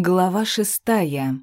Глава шестая.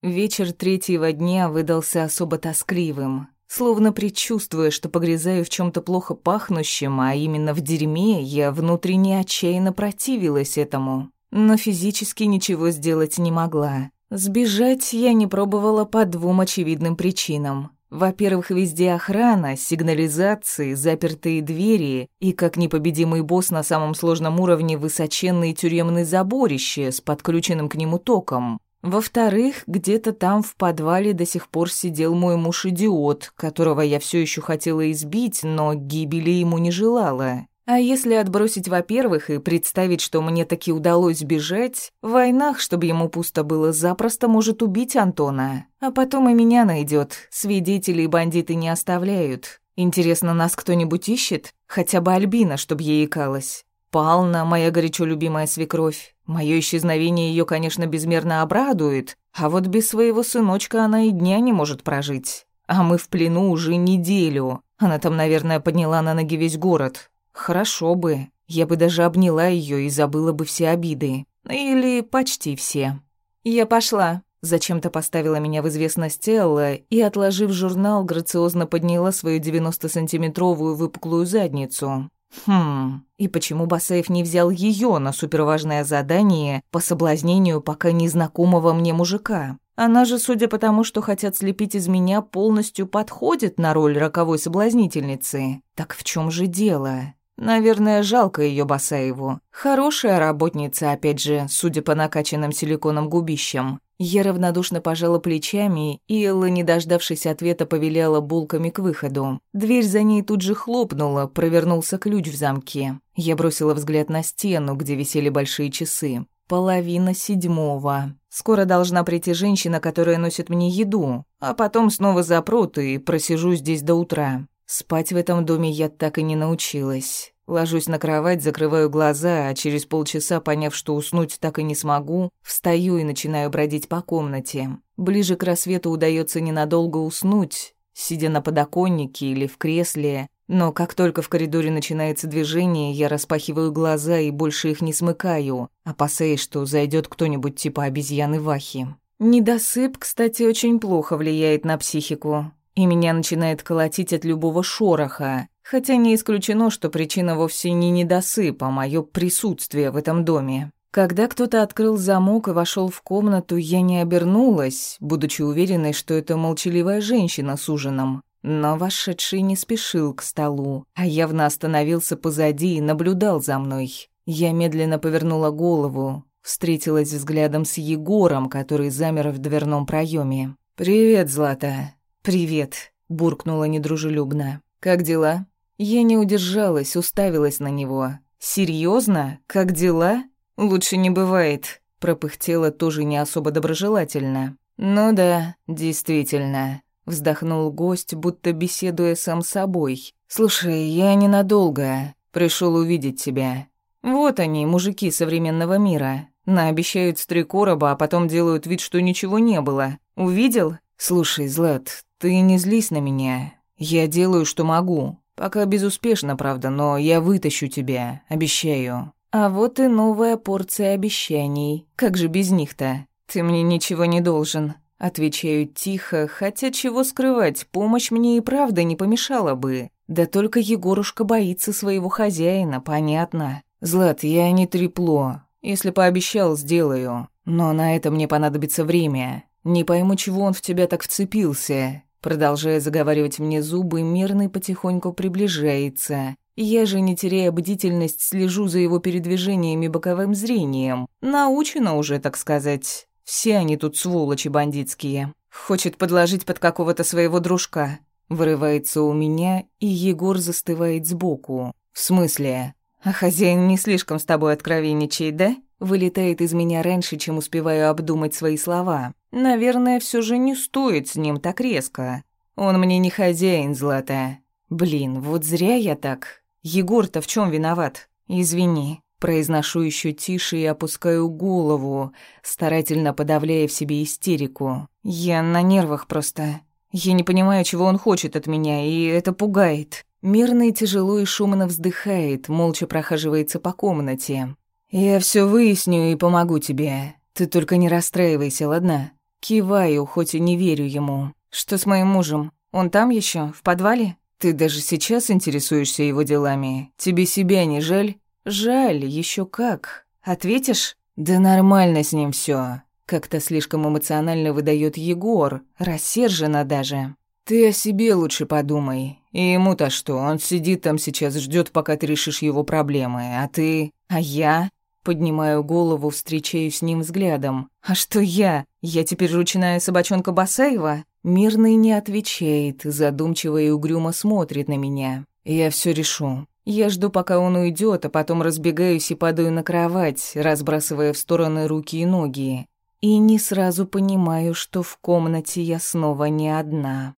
Вечер третьего дня выдался особо тоскливым. Словно предчувствуя, что погрязаю в чем то плохо пахнущем, а именно в дерьме, я внутренне отчаянно противилась этому. Но физически ничего сделать не могла. Сбежать я не пробовала по двум очевидным причинам. Во-первых, везде охрана, сигнализации, запертые двери и, как непобедимый босс на самом сложном уровне, высоченные тюремные заборище с подключенным к нему током. Во-вторых, где-то там в подвале до сих пор сидел мой муж-идиот, которого я все еще хотела избить, но гибели ему не желала. А если отбросить во-первых и представить, что мне таки удалось сбежать, в войнах, чтобы ему пусто было, запросто может убить Антона. А потом и меня найдет. Свидетелей бандиты не оставляют. Интересно, нас кто-нибудь ищет? Хотя бы Альбина, чтобы ей икалась. Пална, моя горячо любимая свекровь. Мое исчезновение ее, конечно, безмерно обрадует, а вот без своего сыночка она и дня не может прожить. А мы в плену уже неделю. Она там, наверное, подняла на ноги весь город. Хорошо бы. Я бы даже обняла ее и забыла бы все обиды. Или почти все. Я пошла. Зачем-то поставила меня в известность Элла и, отложив журнал, грациозно подняла свою 90-сантиметровую выпуклую задницу. Хм, и почему Басаев не взял ее на суперважное задание по соблазнению пока незнакомого мне мужика? Она же, судя по тому, что хотят слепить из меня, полностью подходит на роль роковой соблазнительницы. Так в чем же дело? Наверное, жалко ее Басаеву. Хорошая работница, опять же, судя по накачанным силиконом губищам. Я равнодушно пожала плечами, и Элла, не дождавшись ответа, повеляла булками к выходу. Дверь за ней тут же хлопнула, провернулся ключ в замке. Я бросила взгляд на стену, где висели большие часы. Половина седьмого. Скоро должна прийти женщина, которая носит мне еду, а потом снова запрут и просижу здесь до утра. Спать в этом доме я так и не научилась. Ложусь на кровать, закрываю глаза, а через полчаса, поняв, что уснуть так и не смогу, встаю и начинаю бродить по комнате. Ближе к рассвету удается ненадолго уснуть, сидя на подоконнике или в кресле, но как только в коридоре начинается движение, я распахиваю глаза и больше их не смыкаю, опасаясь, что зайдет кто-нибудь типа обезьяны Вахи. Недосып, кстати, очень плохо влияет на психику и меня начинает колотить от любого шороха, хотя не исключено, что причина вовсе не недосып, а моё присутствие в этом доме. Когда кто-то открыл замок и вошел в комнату, я не обернулась, будучи уверенной, что это молчаливая женщина с ужином. Но вошедший не спешил к столу, а явно остановился позади и наблюдал за мной. Я медленно повернула голову, встретилась взглядом с Егором, который замер в дверном проеме. «Привет, Злата», «Привет», — буркнула недружелюбно. «Как дела?» Я не удержалась, уставилась на него. «Серьёзно? Как дела?» «Лучше не бывает», — пропыхтела тоже не особо доброжелательно. «Ну да, действительно», — вздохнул гость, будто беседуя сам с собой. «Слушай, я ненадолго. Пришел увидеть тебя. Вот они, мужики современного мира. Наобещают с три короба, а потом делают вид, что ничего не было. Увидел? Слушай, Злат, «Ты не злись на меня. Я делаю, что могу. Пока безуспешно, правда, но я вытащу тебя, обещаю». А вот и новая порция обещаний. Как же без них-то? Ты мне ничего не должен. Отвечаю тихо, хотя чего скрывать, помощь мне и правда не помешала бы. Да только Егорушка боится своего хозяина, понятно. Злат, я не трепло. Если пообещал, сделаю. Но на это мне понадобится время. Не пойму, чего он в тебя так вцепился. Продолжая заговаривать мне зубы, мирный потихоньку приближается. Я же, не теряя бдительность, слежу за его передвижениями боковым зрением. Научена уже, так сказать. Все они тут сволочи бандитские. Хочет подложить под какого-то своего дружка. Вырывается у меня, и Егор застывает сбоку. В смысле? А хозяин не слишком с тобой откровенничает, да? Вылетает из меня раньше, чем успеваю обдумать свои слова. Наверное, все же не стоит с ним так резко. Он мне не хозяин, Злата. Блин, вот зря я так. Егор-то в чем виноват? Извини. Произношу еще тише и опускаю голову, старательно подавляя в себе истерику. Я на нервах просто. Я не понимаю, чего он хочет от меня, и это пугает. Мирный тяжело и шумно вздыхает, молча прохаживается по комнате. «Я все выясню и помогу тебе. Ты только не расстраивайся, ладно? Киваю, хоть и не верю ему. Что с моим мужем? Он там еще, в подвале? Ты даже сейчас интересуешься его делами. Тебе себя не жаль? Жаль, еще как. Ответишь? Да нормально с ним все. Как-то слишком эмоционально выдает Егор, рассерженно даже. Ты о себе лучше подумай. И ему-то что? Он сидит там сейчас, ждет, пока ты решишь его проблемы. А ты... А я? Поднимаю голову, встречаюсь с ним взглядом. «А что я? Я теперь ручная собачонка Басаева?» Мирный не отвечает, задумчиво и угрюмо смотрит на меня. «Я все решу. Я жду, пока он уйдет, а потом разбегаюсь и падаю на кровать, разбрасывая в стороны руки и ноги. И не сразу понимаю, что в комнате я снова не одна.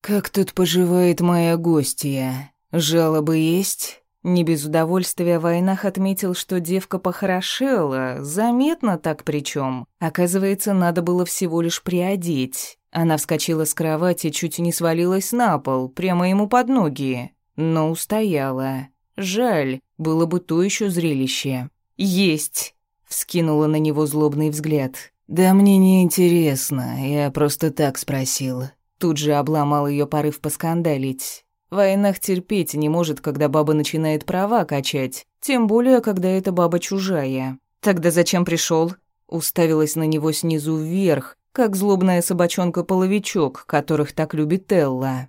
«Как тут поживает моя гостья? Жалобы есть?» Не без удовольствия Войнах отметил, что девка похорошела, заметно так причем. Оказывается, надо было всего лишь приодеть. Она вскочила с кровати, чуть не свалилась на пол, прямо ему под ноги. Но устояла. Жаль, было бы то еще зрелище. «Есть!» — вскинула на него злобный взгляд. «Да мне не интересно, я просто так спросил». Тут же обломал ее порыв поскандалить. Войнах терпеть не может, когда баба начинает права качать, тем более, когда эта баба чужая. Тогда зачем пришел? Уставилась на него снизу вверх, как злобная собачонка-половичок, которых так любит Телла.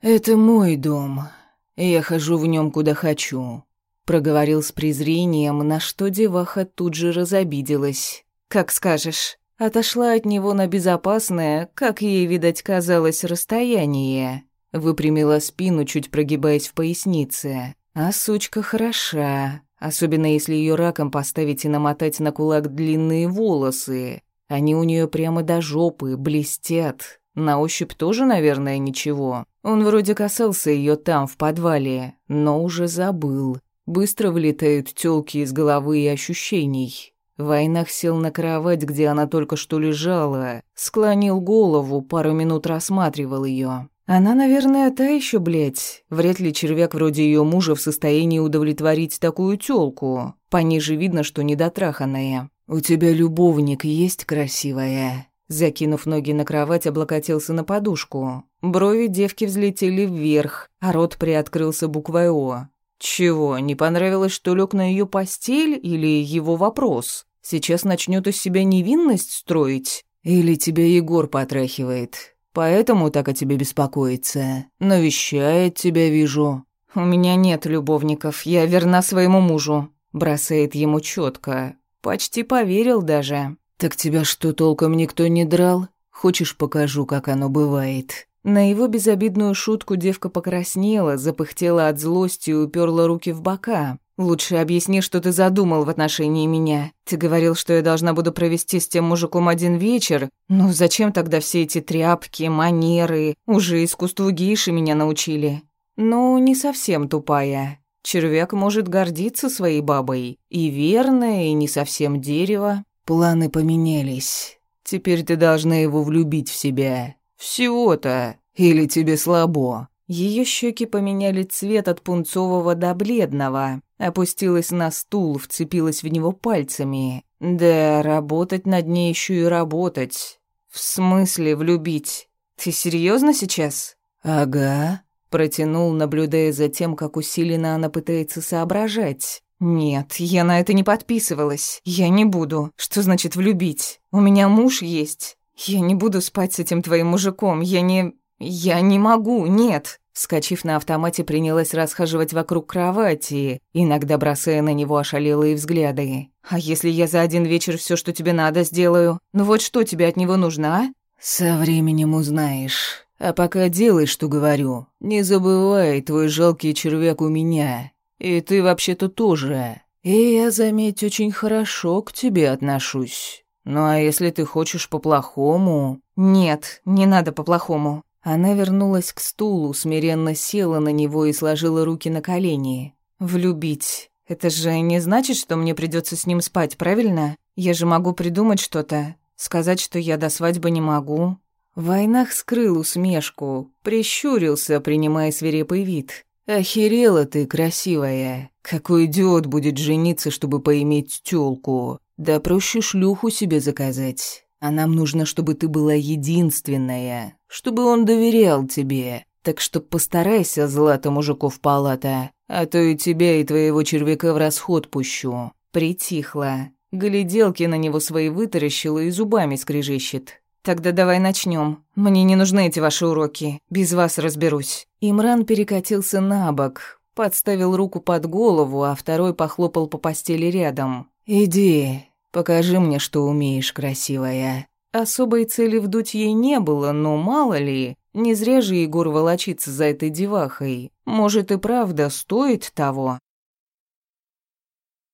«Это мой дом. Я хожу в нем куда хочу», — проговорил с презрением, на что деваха тут же разобиделась. «Как скажешь». Отошла от него на безопасное, как ей, видать, казалось, расстояние. Выпрямила спину, чуть прогибаясь в пояснице. А сучка хороша, особенно если ее раком поставить и намотать на кулак длинные волосы. Они у нее прямо до жопы, блестят. На ощупь тоже, наверное, ничего. Он вроде касался ее там, в подвале, но уже забыл. Быстро вылетают тёлки из головы и ощущений. Войнах сел на кровать, где она только что лежала, склонил голову, пару минут рассматривал ее. Она, наверное, та еще, блядь. Вряд ли червяк вроде ее мужа в состоянии удовлетворить такую тёлку. Пониже видно, что недотраханная. «У тебя любовник есть красивая?» Закинув ноги на кровать, облокотился на подушку. Брови девки взлетели вверх, а рот приоткрылся буквой «О». «Чего, не понравилось, что лег на ее постель или его вопрос? Сейчас начнет из себя невинность строить? Или тебя Егор потрахивает? Поэтому так о тебе беспокоится. Навещает тебя, вижу. У меня нет любовников, я верна своему мужу. Бросает ему четко. Почти поверил даже. Так тебя что, толком никто не драл? Хочешь, покажу, как оно бывает?» На его безобидную шутку девка покраснела, запыхтела от злости и уперла руки в бока. «Лучше объясни, что ты задумал в отношении меня. Ты говорил, что я должна буду провести с тем мужиком один вечер. Ну зачем тогда все эти тряпки, манеры? Уже искусству гейши меня научили». «Ну, не совсем тупая. Червяк может гордиться своей бабой. И верная, и не совсем дерево. Планы поменялись. Теперь ты должна его влюбить в себя. Всего-то. Или тебе слабо?» Ее щеки поменяли цвет от пунцового до бледного. Опустилась на стул, вцепилась в него пальцами. Да, работать над ней еще и работать. В смысле влюбить? Ты серьезно сейчас? Ага. Протянул, наблюдая за тем, как усиленно она пытается соображать. «Нет, я на это не подписывалась. Я не буду. Что значит влюбить? У меня муж есть. Я не буду спать с этим твоим мужиком. Я не... Я не могу, нет». Скочив на автомате, принялась расхаживать вокруг кровати, иногда бросая на него ошалелые взгляды. «А если я за один вечер все, что тебе надо, сделаю? Ну вот что тебе от него нужно, а?» «Со временем узнаешь. А пока делай, что говорю. Не забывай, твой жалкий червяк у меня. И ты вообще-то тоже. И я, заметь, очень хорошо к тебе отношусь. Ну а если ты хочешь по-плохому...» «Нет, не надо по-плохому. Она вернулась к стулу, смиренно села на него и сложила руки на колени. «Влюбить. Это же не значит, что мне придется с ним спать, правильно? Я же могу придумать что-то. Сказать, что я до свадьбы не могу». Войнах скрыл усмешку, прищурился, принимая свирепый вид. «Охерела ты, красивая. Какой идиот будет жениться, чтобы поиметь тёлку? Да проще шлюху себе заказать. А нам нужно, чтобы ты была единственная, чтобы он доверял тебе. Так что постарайся, злата мужиков палата, а то и тебя, и твоего червяка в расход пущу». Притихла. Гляделки на него свои вытаращила и зубами скрежещет. «Тогда давай начнем. Мне не нужны эти ваши уроки. Без вас разберусь». Имран перекатился на бок, подставил руку под голову, а второй похлопал по постели рядом. «Иди, покажи мне, что умеешь, красивая». Особой цели вдуть ей не было, но мало ли, не зря же Егор волочится за этой девахой. Может и правда стоит того.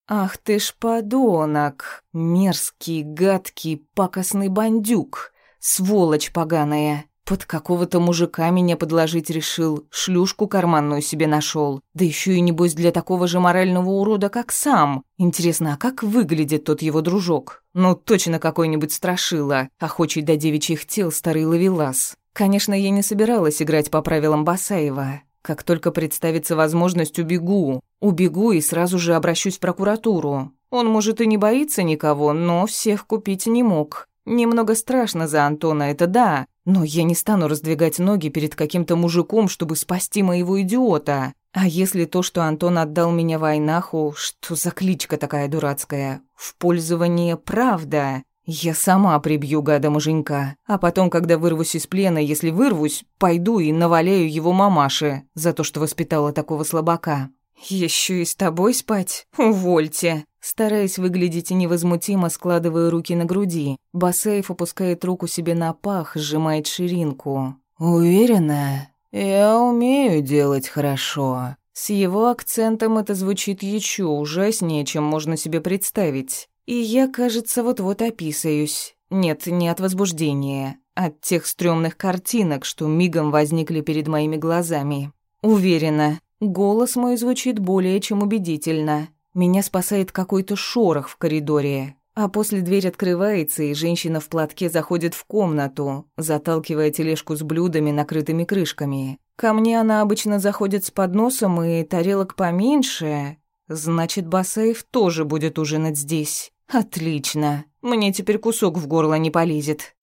Ах ты ж подонок, мерзкий, гадкий, пакостный бандюк. Сволочь поганая. Под какого-то мужика меня подложить решил, шлюшку карманную себе нашел. Да еще и небось для такого же морального урода, как сам. Интересно, а как выглядит тот его дружок? Ну, точно какой-нибудь страшила, охочий до девичьих тел старый ловелас. Конечно, я не собиралась играть по правилам Басаева. Как только представится возможность, убегу. Убегу и сразу же обращусь в прокуратуру. Он, может, и не боится никого, но всех купить не мог. Немного страшно за Антона, это да, но я не стану раздвигать ноги перед каким-то мужиком, чтобы спасти моего идиота. А если то, что Антон отдал меня Войнаху, что за кличка такая дурацкая, в пользование правда? Я сама прибью гада муженька, а потом, когда вырвусь из плена, если вырвусь, пойду и наваляю его мамаше за то, что воспитала такого слабака. Еще и с тобой спать? Увольте. Стараясь выглядеть невозмутимо, складывая руки на груди. Басаев опускает руку себе на пах, сжимает ширинку. «Уверена? Я умею делать хорошо». С его акцентом это звучит еще ужаснее, чем можно себе представить. И я, кажется, вот-вот описаюсь. Нет, не от возбуждения, от тех стрёмных картинок, что мигом возникли перед моими глазами. Уверена, голос мой звучит более чем убедительно. Меня спасает какой-то шорох в коридоре. А после дверь открывается, и женщина в платке заходит в комнату, заталкивая тележку с блюдами, накрытыми крышками. Ко мне она обычно заходит с подносом и тарелок поменьше. Значит, Басаев тоже будет ужинать здесь. Отлично. Мне теперь кусок в горло не полезет.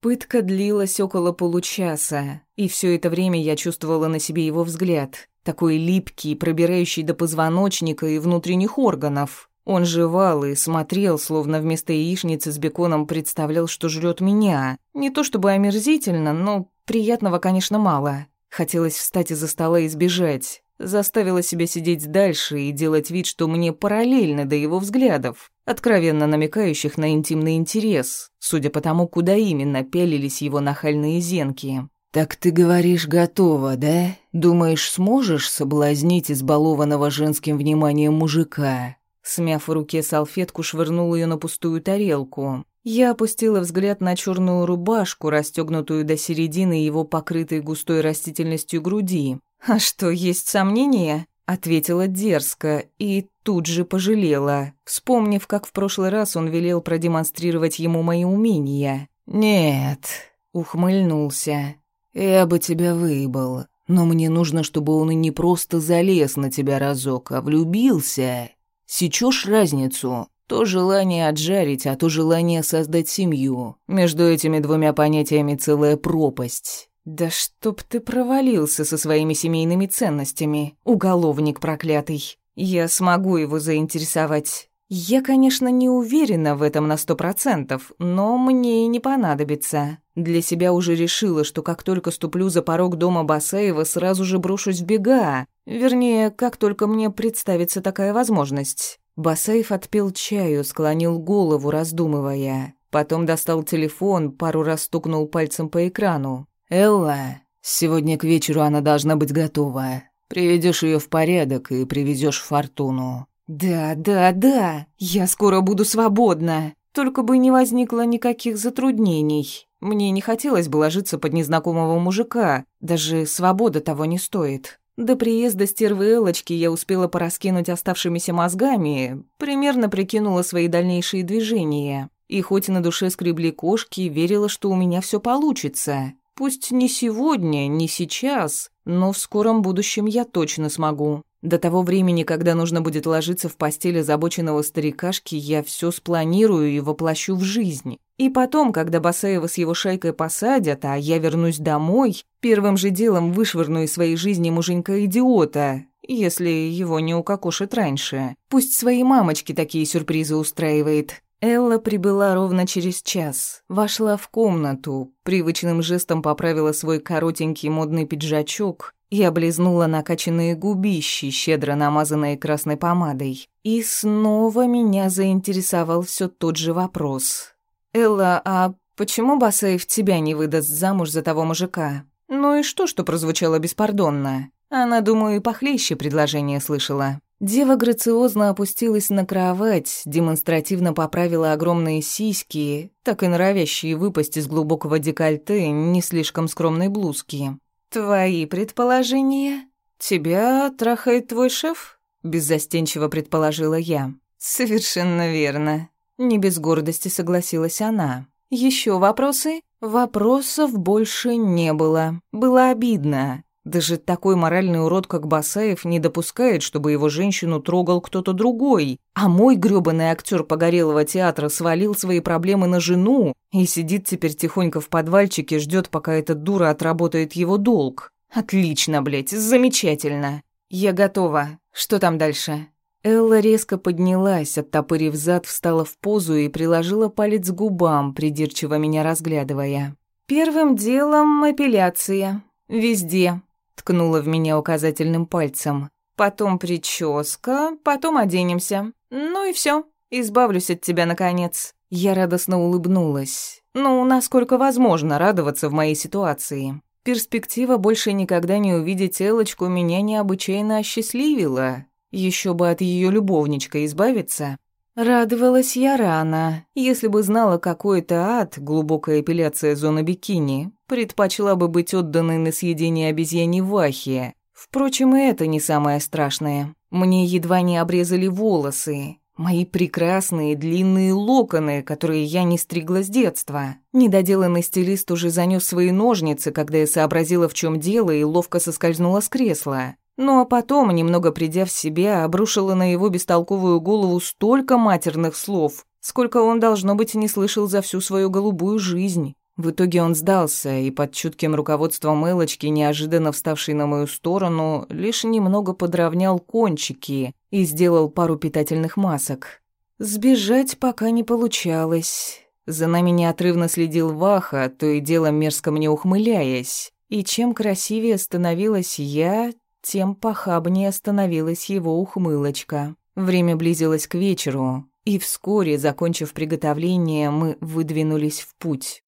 Пытка длилась около получаса, и все это время я чувствовала на себе его взгляд такой липкий, пробирающий до позвоночника и внутренних органов. Он жевал и смотрел, словно вместо яичницы с беконом представлял, что жрет меня. Не то чтобы омерзительно, но приятного, конечно, мало. Хотелось встать из-за стола и сбежать. Заставила себя сидеть дальше и делать вид, что мне параллельно до его взглядов, откровенно намекающих на интимный интерес, судя по тому, куда именно пялились его нахальные зенки. «Так ты говоришь, готова, да? Думаешь, сможешь соблазнить избалованного женским вниманием мужика?» Смяв в руке салфетку, швырнул ее на пустую тарелку. Я опустила взгляд на черную рубашку, расстегнутую до середины его покрытой густой растительностью груди. «А что, есть сомнения?» Ответила дерзко и тут же пожалела, вспомнив, как в прошлый раз он велел продемонстрировать ему мои умения. «Нет», — ухмыльнулся. «Я бы тебя выебал, но мне нужно, чтобы он и не просто залез на тебя разок, а влюбился. Сечешь разницу? То желание отжарить, а то желание создать семью. Между этими двумя понятиями целая пропасть». «Да чтоб ты провалился со своими семейными ценностями, уголовник проклятый. Я смогу его заинтересовать. Я, конечно, не уверена в этом на сто процентов, но мне и не понадобится. Для себя уже решила, что как только ступлю за порог дома Басаева, сразу же брошусь в бега. Вернее, как только мне представится такая возможность. Басаев отпил чаю, склонил голову, раздумывая. Потом достал телефон, пару раз стукнул пальцем по экрану. «Элла, сегодня к вечеру она должна быть готова. Приведешь ее в порядок и привезешь Фортуну. «Да, да, да, я скоро буду свободна. Только бы не возникло никаких затруднений. Мне не хотелось бы ложиться под незнакомого мужика, даже свобода того не стоит. До приезда стервы Элочки я успела пораскинуть оставшимися мозгами, примерно прикинула свои дальнейшие движения. И хоть на душе скребли кошки, верила, что у меня все получится. Пусть не сегодня, не сейчас, но в скором будущем я точно смогу. До того времени, когда нужно будет ложиться в постель озабоченного старикашки, я все спланирую и воплощу в жизнь. И потом, когда Басаева с его шайкой посадят, а я вернусь домой, первым же делом вышвырну из своей жизни муженька-идиота, если его не укокошит раньше. Пусть своей мамочке такие сюрпризы устраивает. Элла прибыла ровно через час. Вошла в комнату, привычным жестом поправила свой коротенький модный пиджачок и облизнула накачанные губищи, щедро намазанные красной помадой. И снова меня заинтересовал все тот же вопрос. «Элла, а почему Басаев тебя не выдаст замуж за того мужика?» Ну и что, что прозвучало беспардонно? Она, думаю, и похлеще предложение слышала. Дева грациозно опустилась на кровать, демонстративно поправила огромные сиськи, так и норовящие выпасть из глубокого декольте не слишком скромной блузки. «Твои предположения? Тебя трахает твой шеф?» — беззастенчиво предположила я. «Совершенно верно». Не без гордости согласилась она. Еще вопросы?» Вопросов больше не было. Было обидно. Даже такой моральный урод, как Басаев, не допускает, чтобы его женщину трогал кто-то другой. А мой грёбаный актер погорелого театра свалил свои проблемы на жену и сидит теперь тихонько в подвальчике, ждет, пока эта дура отработает его долг. Отлично, блядь, замечательно. Я готова. Что там дальше? Элла резко поднялась, оттопырив зад, встала в позу и приложила палец к губам, придирчиво меня разглядывая. «Первым делом эпиляция. Везде ткнула в меня указательным пальцем. Потом прическа, потом оденемся. Ну и все, избавлюсь от тебя наконец. Я радостно улыбнулась. Ну, насколько возможно радоваться в моей ситуации. Перспектива больше никогда не увидеть Элочку меня необычайно осчастливила. Еще бы от ее любовничка избавиться. Радовалась я рано. Если бы знала, какой это ад, глубокая эпиляция зоны бикини, предпочла бы быть отданной на съедение обезьяне Вахи. Впрочем, и это не самое страшное. Мне едва не обрезали волосы. Мои прекрасные длинные локоны, которые я не стригла с детства. Недоделанный стилист уже занёс свои ножницы, когда я сообразила, в чем дело, и ловко соскользнула с кресла. Ну а потом, немного придя в себя, обрушила на его бестолковую голову столько матерных слов, сколько он, должно быть, не слышал за всю свою голубую жизнь. В итоге он сдался, и под чутким руководством Элочки, неожиданно вставшей на мою сторону, лишь немного подровнял кончики и сделал пару питательных масок. Сбежать пока не получалось. За нами неотрывно следил Ваха, то и дело мерзко мне ухмыляясь. И чем красивее становилась я, тем похабнее становилась его ухмылочка. Время близилось к вечеру, и вскоре, закончив приготовление, мы выдвинулись в путь.